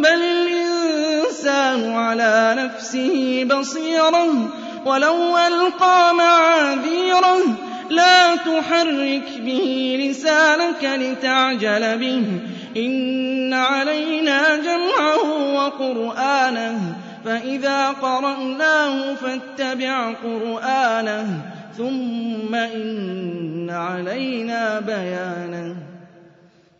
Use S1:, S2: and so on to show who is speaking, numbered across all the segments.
S1: بل الإنسان على نفسه بصيرا ولو ألقى معاذيرا لا تحرك به لسانك لتعجل به إن علينا جمعه وقرآنه فإذا قرأناه فاتبع قرآنه ثم إن علينا بيانه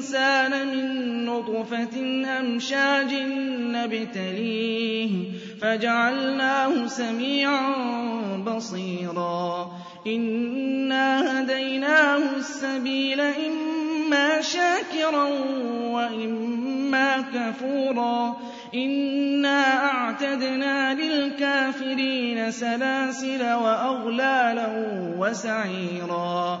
S1: الْإِنسَانَ مِنْ نُطْفَةٍ أَمْشَاجٍ نَبْتَلِيهِ فَجَعَلْنَاهُ سَمِيعًا بَصِيرًا إِنَّا هَدَيْنَاهُ السَّبِيلَ إِمَّا شَاكِرًا وَإِمَّا كَفُورًا إِنَّا أَعْتَدْنَا لِلْكَافِرِينَ سَلَاسِلَ وَأَغْلَالًا وَسَعِيرًا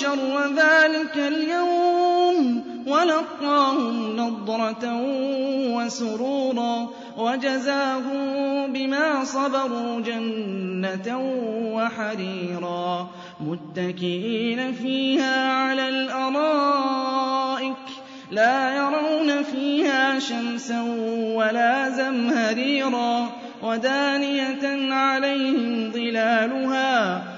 S1: شر ذلك اليوم ولقاهم نضرة وسرورا وجزاهم بما صبروا جنة وحريرا متكئين فيها على الأرائك لا يرون فيها شمسا ولا زمهريرا ودانية عليهم ظلالها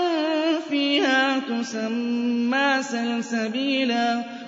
S1: مسمى سلسبيلا